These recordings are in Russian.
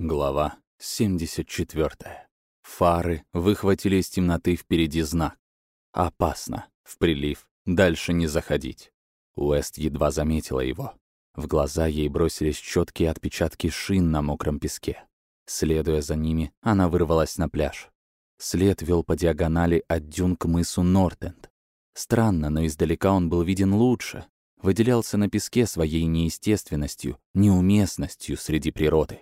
Глава 74. Фары выхватили из темноты впереди знак. Опасно. В прилив. Дальше не заходить. Уэст едва заметила его. В глаза ей бросились четкие отпечатки шин на мокром песке. Следуя за ними, она вырвалась на пляж. След вел по диагонали от дюн к мысу Нортенд. Странно, но издалека он был виден лучше. Выделялся на песке своей неестественностью, неуместностью среди природы.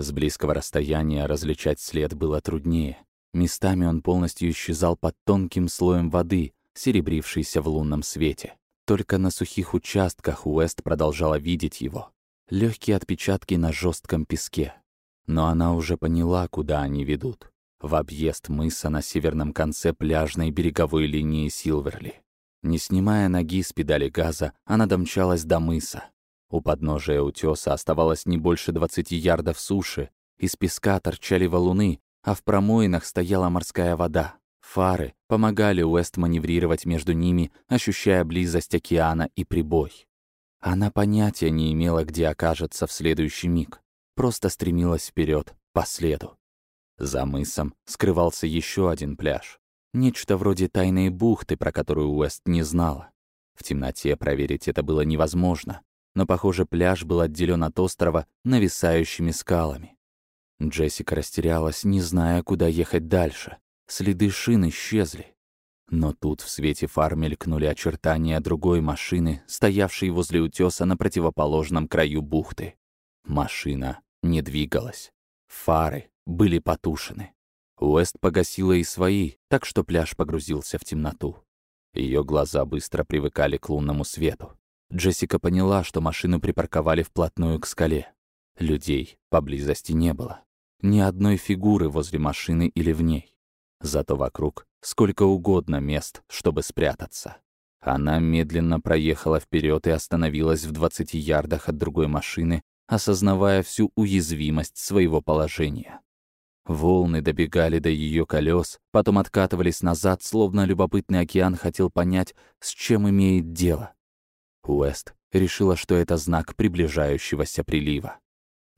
С близкого расстояния различать след было труднее. Местами он полностью исчезал под тонким слоем воды, серебрившейся в лунном свете. Только на сухих участках Уэст продолжала видеть его. Легкие отпечатки на жестком песке. Но она уже поняла, куда они ведут. В объезд мыса на северном конце пляжной береговой линии Силверли. Не снимая ноги с педали газа, она домчалась до мыса. У подножия утеса оставалось не больше 20 ярдов суши, из песка торчали валуны, а в промоинах стояла морская вода. Фары помогали Уэст маневрировать между ними, ощущая близость океана и прибой. Она понятия не имела, где окажется в следующий миг. Просто стремилась вперед по следу. За мысом скрывался еще один пляж. Нечто вроде тайной бухты, про которую Уэст не знала. В темноте проверить это было невозможно но, похоже, пляж был отделен от острова нависающими скалами. Джессика растерялась, не зная, куда ехать дальше. Следы шин исчезли. Но тут в свете фар мелькнули очертания другой машины, стоявшей возле утеса на противоположном краю бухты. Машина не двигалась. Фары были потушены. Уэст погасила и свои, так что пляж погрузился в темноту. Ее глаза быстро привыкали к лунному свету. Джессика поняла, что машину припарковали вплотную к скале. Людей поблизости не было. Ни одной фигуры возле машины или в ней. Зато вокруг сколько угодно мест, чтобы спрятаться. Она медленно проехала вперед и остановилась в 20 ярдах от другой машины, осознавая всю уязвимость своего положения. Волны добегали до ее колес, потом откатывались назад, словно любопытный океан хотел понять, с чем имеет дело. Уэст решила, что это знак приближающегося прилива.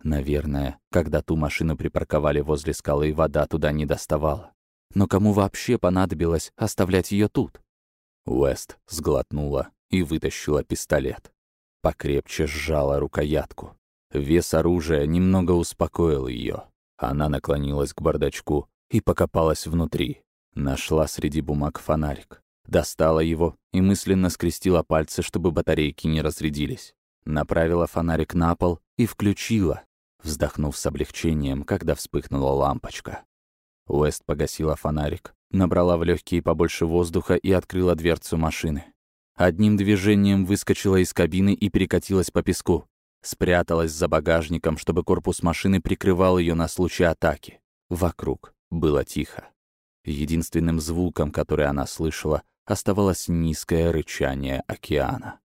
Наверное, когда ту машину припарковали возле скалы, вода туда не доставала. Но кому вообще понадобилось оставлять ее тут? Уэст сглотнула и вытащила пистолет. Покрепче сжала рукоятку. Вес оружия немного успокоил ее. Она наклонилась к бардачку и покопалась внутри. Нашла среди бумаг фонарик. Достала его и мысленно скрестила пальцы, чтобы батарейки не разрядились. Направила фонарик на пол и включила, вздохнув с облегчением, когда вспыхнула лампочка. Уэст погасила фонарик, набрала в легкие побольше воздуха и открыла дверцу машины. Одним движением выскочила из кабины и перекатилась по песку. Спряталась за багажником, чтобы корпус машины прикрывал ее на случай атаки. Вокруг было тихо. Единственным звуком, который она слышала, оставалось низкое рычание океана.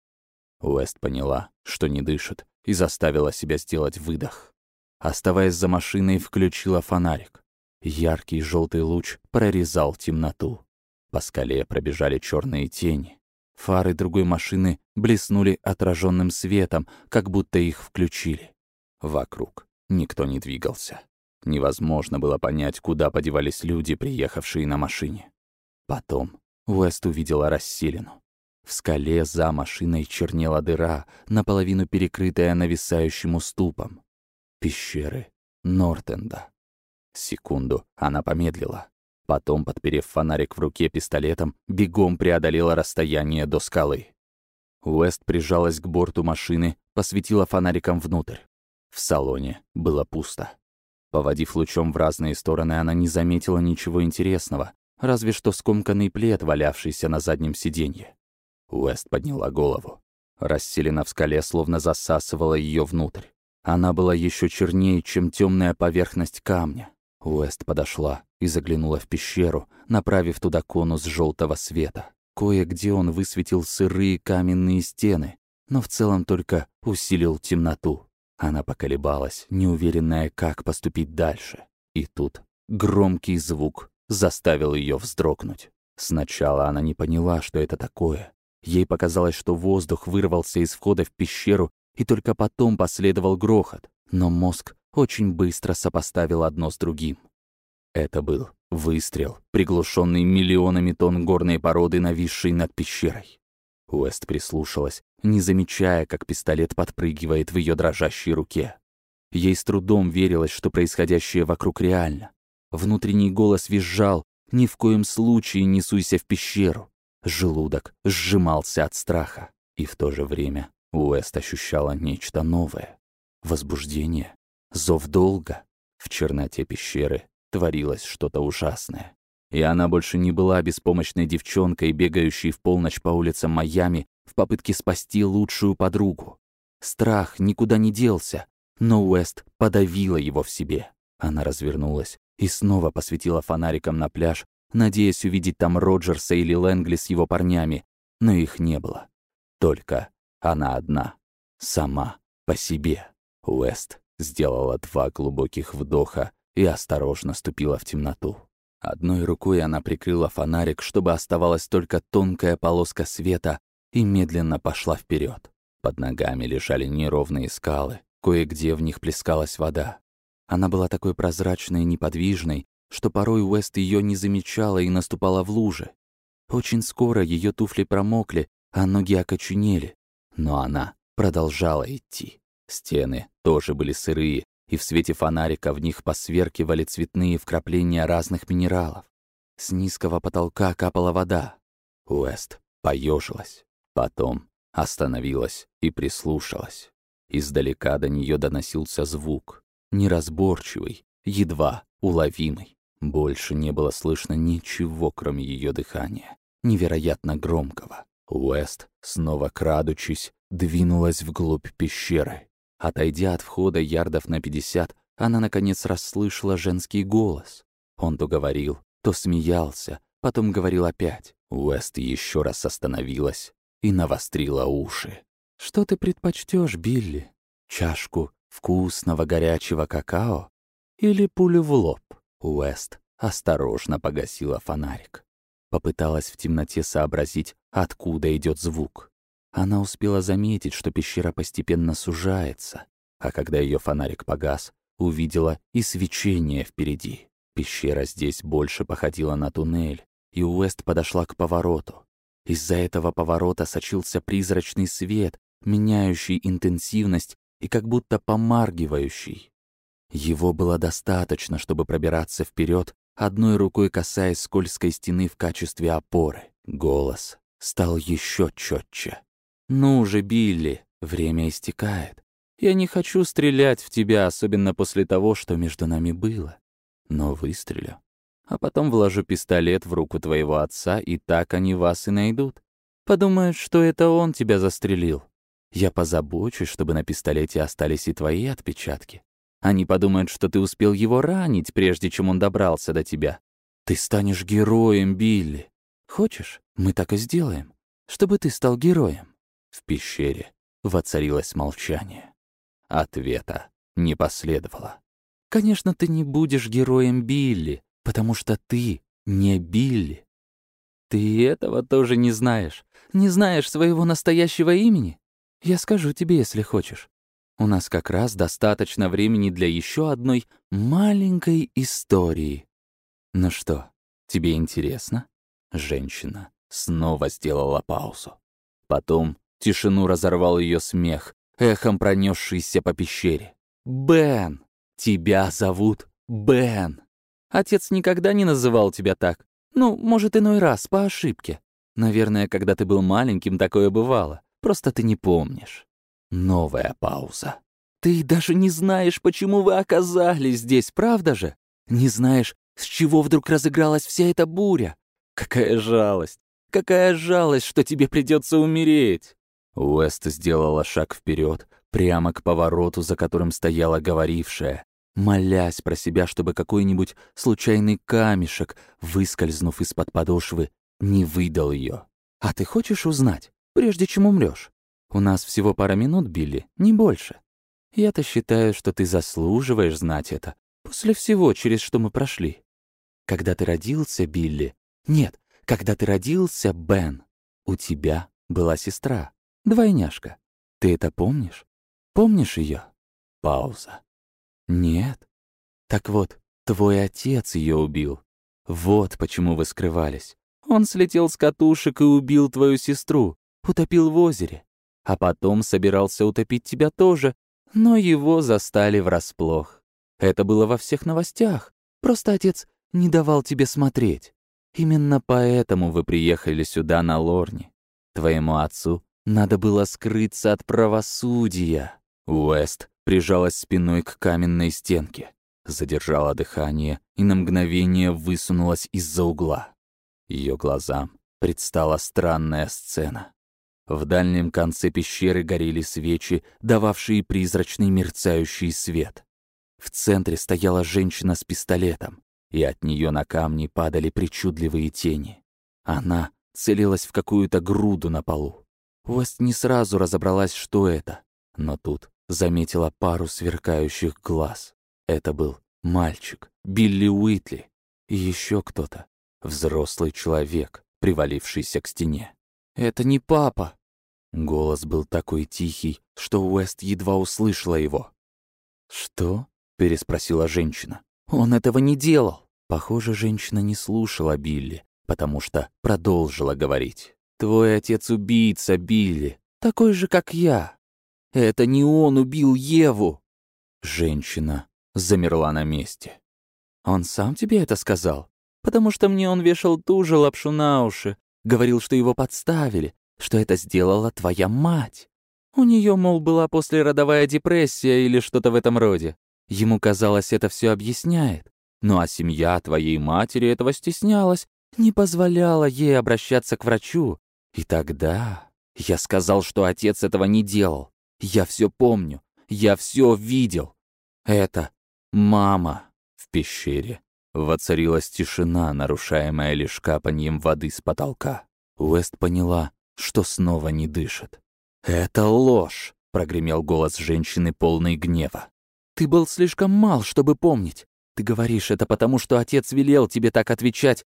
Уэст поняла, что не дышит, и заставила себя сделать выдох. Оставаясь за машиной, включила фонарик. Яркий желтый луч прорезал темноту. По скале пробежали черные тени. Фары другой машины блеснули отраженным светом, как будто их включили. Вокруг никто не двигался. Невозможно было понять, куда подевались люди, приехавшие на машине. Потом Уэст увидела расселину. В скале за машиной чернела дыра, наполовину перекрытая нависающим уступом. Пещеры Нортенда. Секунду она помедлила. Потом, подперев фонарик в руке пистолетом, бегом преодолела расстояние до скалы. Уэст прижалась к борту машины, посветила фонариком внутрь. В салоне было пусто. Поводив лучом в разные стороны, она не заметила ничего интересного, разве что скомканный плед, валявшийся на заднем сиденье. Уэст подняла голову. Расселена в скале, словно засасывала ее внутрь. Она была еще чернее, чем темная поверхность камня. Уэст подошла и заглянула в пещеру, направив туда конус желтого света. Кое-где он высветил сырые каменные стены, но в целом только усилил темноту. Она поколебалась, неуверенная, как поступить дальше. И тут громкий звук заставил ее вздрогнуть. Сначала она не поняла, что это такое. Ей показалось, что воздух вырвался из входа в пещеру, и только потом последовал грохот. Но мозг очень быстро сопоставил одно с другим. Это был выстрел, приглушенный миллионами тонн горной породы, нависшей над пещерой. Уэст прислушалась, не замечая, как пистолет подпрыгивает в ее дрожащей руке. Ей с трудом верилось, что происходящее вокруг реально. Внутренний голос визжал «Ни в коем случае не суйся в пещеру». Желудок сжимался от страха. И в то же время Уэст ощущала нечто новое. Возбуждение, зов долга. В черноте пещеры творилось что-то ужасное. И она больше не была беспомощной девчонкой, бегающей в полночь по улицам Майами в попытке спасти лучшую подругу. Страх никуда не делся, но Уэст подавила его в себе. Она развернулась и снова посветила фонариком на пляж, надеясь увидеть там Роджерса или Лэнгли с его парнями, но их не было. Только она одна, сама, по себе. Уэст сделала два глубоких вдоха и осторожно ступила в темноту. Одной рукой она прикрыла фонарик, чтобы оставалась только тонкая полоска света, и медленно пошла вперед. Под ногами лежали неровные скалы, кое-где в них плескалась вода. Она была такой прозрачной и неподвижной, что порой Уэст ее не замечала и наступала в лужи. Очень скоро ее туфли промокли, а ноги окоченели. Но она продолжала идти. Стены тоже были сырые, и в свете фонарика в них посверкивали цветные вкрапления разных минералов. С низкого потолка капала вода. Уэст поежилась, потом остановилась и прислушалась. Издалека до нее доносился звук, неразборчивый, едва уловимый. Больше не было слышно ничего, кроме ее дыхания, невероятно громкого. Уэст, снова крадучись, двинулась вглубь пещеры. Отойдя от входа ярдов на пятьдесят, она, наконец, расслышала женский голос. Он то говорил, то смеялся, потом говорил опять. Уэст еще раз остановилась и навострила уши. «Что ты предпочтешь, Билли? Чашку вкусного горячего какао или пулю в лоб?» Уэст осторожно погасила фонарик. Попыталась в темноте сообразить, откуда идет звук. Она успела заметить, что пещера постепенно сужается, а когда ее фонарик погас, увидела и свечение впереди. Пещера здесь больше походила на туннель, и Уэст подошла к повороту. Из-за этого поворота сочился призрачный свет, меняющий интенсивность и как будто помаргивающий. Его было достаточно, чтобы пробираться вперед, одной рукой касаясь скользкой стены в качестве опоры. Голос стал еще четче. «Ну же, Билли, время истекает. Я не хочу стрелять в тебя, особенно после того, что между нами было. Но выстрелю. А потом вложу пистолет в руку твоего отца, и так они вас и найдут. Подумают, что это он тебя застрелил. Я позабочусь, чтобы на пистолете остались и твои отпечатки. Они подумают, что ты успел его ранить, прежде чем он добрался до тебя. Ты станешь героем, Билли. Хочешь, мы так и сделаем, чтобы ты стал героем. В пещере воцарилось молчание. Ответа не последовало. «Конечно, ты не будешь героем Билли, потому что ты не Билли. Ты этого тоже не знаешь. Не знаешь своего настоящего имени? Я скажу тебе, если хочешь. У нас как раз достаточно времени для еще одной маленькой истории. Ну что, тебе интересно?» Женщина снова сделала паузу. Потом Тишину разорвал ее смех, эхом пронесшийся по пещере. «Бен! Тебя зовут Бен! Отец никогда не называл тебя так. Ну, может, иной раз, по ошибке. Наверное, когда ты был маленьким, такое бывало. Просто ты не помнишь». Новая пауза. «Ты даже не знаешь, почему вы оказались здесь, правда же? Не знаешь, с чего вдруг разыгралась вся эта буря? Какая жалость! Какая жалость, что тебе придется умереть!» Уэст сделала шаг вперед, прямо к повороту, за которым стояла говорившая, молясь про себя, чтобы какой-нибудь случайный камешек, выскользнув из-под подошвы, не выдал ее. «А ты хочешь узнать, прежде чем умрешь? У нас всего пара минут, Билли, не больше. Я-то считаю, что ты заслуживаешь знать это, после всего, через что мы прошли. Когда ты родился, Билли... Нет, когда ты родился, Бен, у тебя была сестра. Двойняшка. Ты это помнишь? Помнишь ее? Пауза. Нет. Так вот, твой отец ее убил. Вот почему вы скрывались. Он слетел с катушек и убил твою сестру, утопил в озере. А потом собирался утопить тебя тоже, но его застали врасплох. Это было во всех новостях. Просто отец не давал тебе смотреть. Именно поэтому вы приехали сюда на Лорне. Твоему отцу надо было скрыться от правосудия. Уэст прижалась спиной к каменной стенке, задержала дыхание и на мгновение высунулась из-за угла. Ее глазам предстала странная сцена. В дальнем конце пещеры горели свечи, дававшие призрачный мерцающий свет. В центре стояла женщина с пистолетом, и от нее на камни падали причудливые тени. Она целилась в какую-то груду на полу. Уэст не сразу разобралась, что это, но тут заметила пару сверкающих глаз. Это был мальчик, Билли Уитли, и еще кто-то, взрослый человек, привалившийся к стене. «Это не папа!» Голос был такой тихий, что Уэст едва услышала его. «Что?» — переспросила женщина. «Он этого не делал!» Похоже, женщина не слушала Билли, потому что продолжила говорить. «Твой отец убийца, Билли, такой же, как я. Это не он убил Еву!» Женщина замерла на месте. «Он сам тебе это сказал? Потому что мне он вешал ту же лапшу на уши, говорил, что его подставили, что это сделала твоя мать. У нее, мол, была послеродовая депрессия или что-то в этом роде. Ему казалось, это все объясняет. Ну а семья твоей матери этого стеснялась, не позволяла ей обращаться к врачу. И тогда я сказал, что отец этого не делал. Я все помню, я все видел. Это мама в пещере. Воцарилась тишина, нарушаемая лишь капаньем воды с потолка. Уэст поняла, что снова не дышит. «Это ложь!» — прогремел голос женщины, полный гнева. «Ты был слишком мал, чтобы помнить. Ты говоришь это потому, что отец велел тебе так отвечать.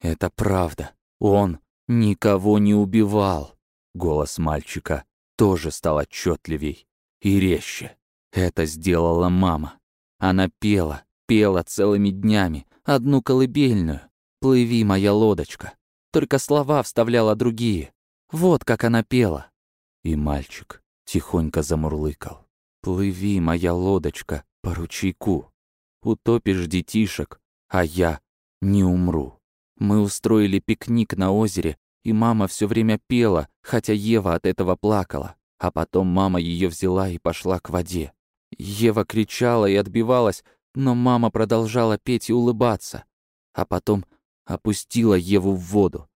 Это правда. Он никого не убивал». Голос мальчика тоже стал отчетливей и резче. Это сделала мама. Она пела, пела целыми днями, одну колыбельную. «Плыви, моя лодочка». Только слова вставляла другие. Вот как она пела. И мальчик тихонько замурлыкал. «Плыви, моя лодочка, по ручейку. Утопишь детишек, а я не умру». Мы устроили пикник на озере, и мама все время пела, хотя Ева от этого плакала. А потом мама ее взяла и пошла к воде. Ева кричала и отбивалась, но мама продолжала петь и улыбаться. А потом опустила Еву в воду.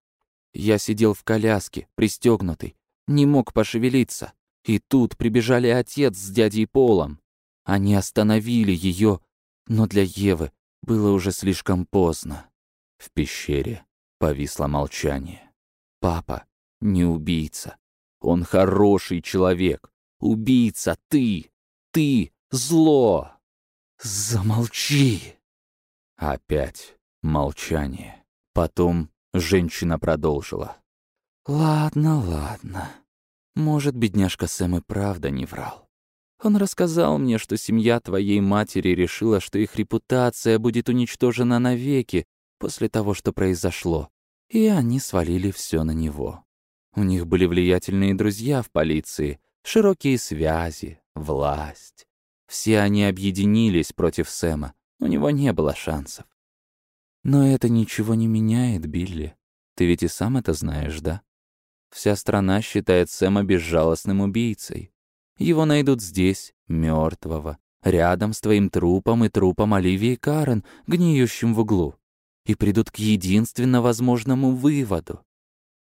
Я сидел в коляске, пристегнутый, не мог пошевелиться. И тут прибежали отец с дядей Полом. Они остановили ее, но для Евы было уже слишком поздно. В пещере повисло молчание. Папа не убийца. Он хороший человек. Убийца ты. Ты зло. Замолчи. Опять молчание. Потом Женщина продолжила. «Ладно, ладно. Может, бедняжка Сэм и правда не врал. Он рассказал мне, что семья твоей матери решила, что их репутация будет уничтожена навеки после того, что произошло, и они свалили все на него. У них были влиятельные друзья в полиции, широкие связи, власть. Все они объединились против Сэма, у него не было шансов. Но это ничего не меняет, Билли. Ты ведь и сам это знаешь, да? Вся страна считает Сэма безжалостным убийцей. Его найдут здесь, мертвого, рядом с твоим трупом и трупом Оливии Карен, гниющим в углу, и придут к единственно возможному выводу.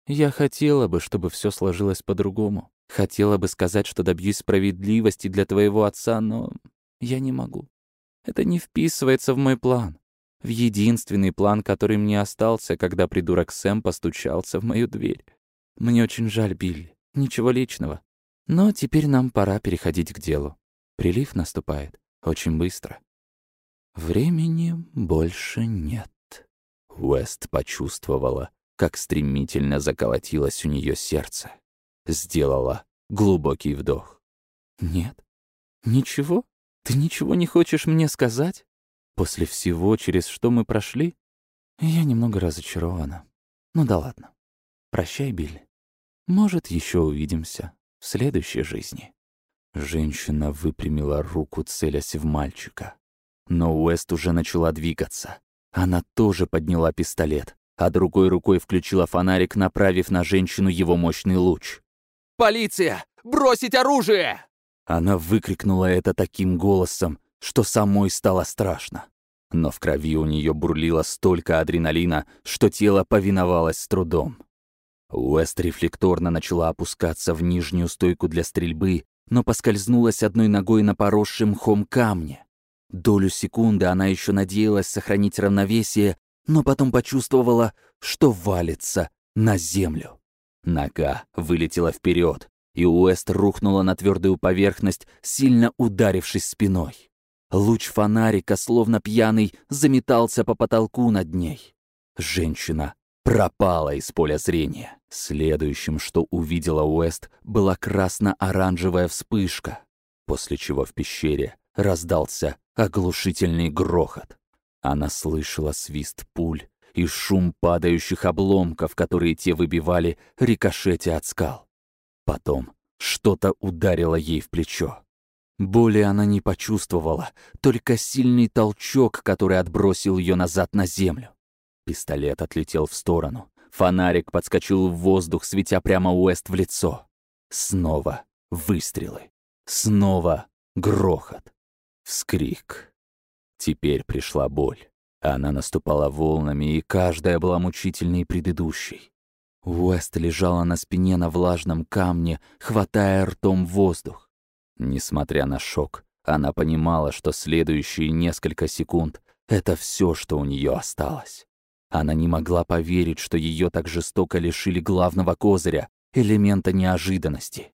Я хотела бы, чтобы все сложилось по-другому. Хотела бы сказать, что добьюсь справедливости для твоего отца, но я не могу. Это не вписывается в мой план в единственный план, который мне остался, когда придурок Сэм постучался в мою дверь. Мне очень жаль, Билли. Ничего личного. Но теперь нам пора переходить к делу. Прилив наступает очень быстро. Времени больше нет. Уэст почувствовала, как стремительно заколотилось у нее сердце. Сделала глубокий вдох. Нет? Ничего? Ты ничего не хочешь мне сказать? После всего, через что мы прошли? Я немного разочарована. Ну да ладно. Прощай, Билли. Может, еще увидимся в следующей жизни. Женщина выпрямила руку, целясь в мальчика. Но Уэст уже начала двигаться. Она тоже подняла пистолет, а другой рукой включила фонарик, направив на женщину его мощный луч. «Полиция! Бросить оружие!» Она выкрикнула это таким голосом, что самой стало страшно. Но в крови у нее бурлило столько адреналина, что тело повиновалось с трудом. Уэст рефлекторно начала опускаться в нижнюю стойку для стрельбы, но поскользнулась одной ногой на поросшем мхом камне. Долю секунды она еще надеялась сохранить равновесие, но потом почувствовала, что валится на землю. Нога вылетела вперед, и Уэст рухнула на твердую поверхность, сильно ударившись спиной. Луч фонарика, словно пьяный, заметался по потолку над ней. Женщина пропала из поля зрения. Следующим, что увидела Уэст, была красно-оранжевая вспышка, после чего в пещере раздался оглушительный грохот. Она слышала свист пуль и шум падающих обломков, которые те выбивали рикошете от скал. Потом что-то ударило ей в плечо. Боли она не почувствовала, только сильный толчок, который отбросил ее назад на землю. Пистолет отлетел в сторону. Фонарик подскочил в воздух, светя прямо Уэст в лицо. Снова выстрелы. Снова грохот. Вскрик. Теперь пришла боль. Она наступала волнами, и каждая была мучительней предыдущей. Уэст лежала на спине на влажном камне, хватая ртом воздух. Несмотря на шок, она понимала, что следующие несколько секунд — это все, что у нее осталось. Она не могла поверить, что ее так жестоко лишили главного козыря, элемента неожиданности.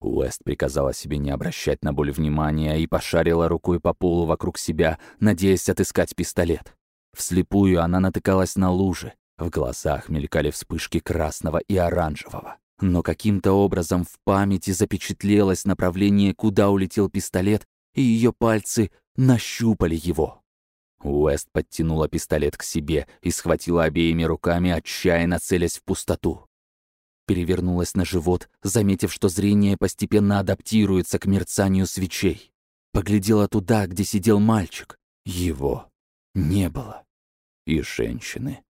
Уэст приказала себе не обращать на боль внимания и пошарила рукой по полу вокруг себя, надеясь отыскать пистолет. Вслепую она натыкалась на лужи. В глазах мелькали вспышки красного и оранжевого. Но каким-то образом в памяти запечатлелось направление, куда улетел пистолет, и ее пальцы нащупали его. Уэст подтянула пистолет к себе и схватила обеими руками, отчаянно целясь в пустоту. Перевернулась на живот, заметив, что зрение постепенно адаптируется к мерцанию свечей. Поглядела туда, где сидел мальчик. Его не было. И женщины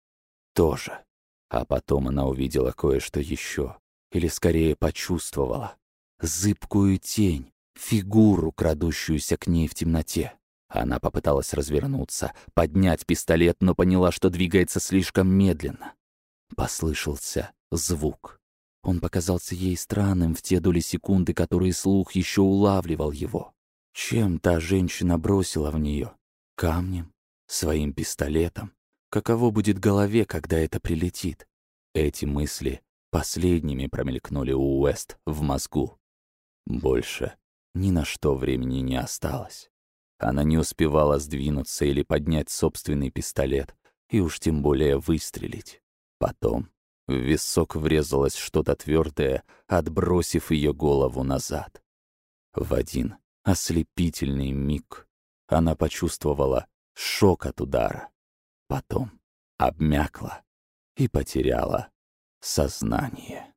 тоже. А потом она увидела кое-что еще или скорее почувствовала, зыбкую тень, фигуру, крадущуюся к ней в темноте. Она попыталась развернуться, поднять пистолет, но поняла, что двигается слишком медленно. Послышался звук. Он показался ей странным в те доли секунды, которые слух еще улавливал его. Чем та женщина бросила в нее? Камнем? Своим пистолетом? Каково будет голове, когда это прилетит? Эти мысли Последними промелькнули у Уэст в мозгу. Больше ни на что времени не осталось. Она не успевала сдвинуться или поднять собственный пистолет, и уж тем более выстрелить. Потом в висок врезалось что-то твердое, отбросив ее голову назад. В один ослепительный миг она почувствовала шок от удара. Потом обмякла и потеряла сознание.